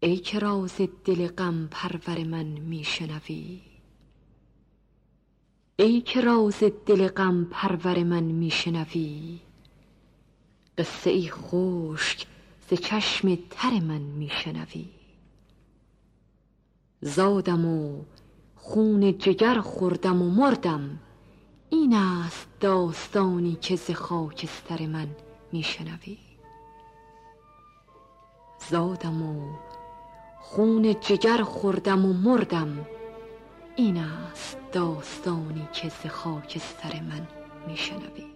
ای که راز دل غم پرور من میشنوی. ای که راز دل غم پرور من میشنوی. قصه ای خشک ز چشم تر من میشنوی. زادم و خون جگر خوردم و مردم این است داستانی که ز خاکستر من میشنوی. زادم و خون جگر خوردم و مردم. این است داستانی که ز خاکستر من میشنوی.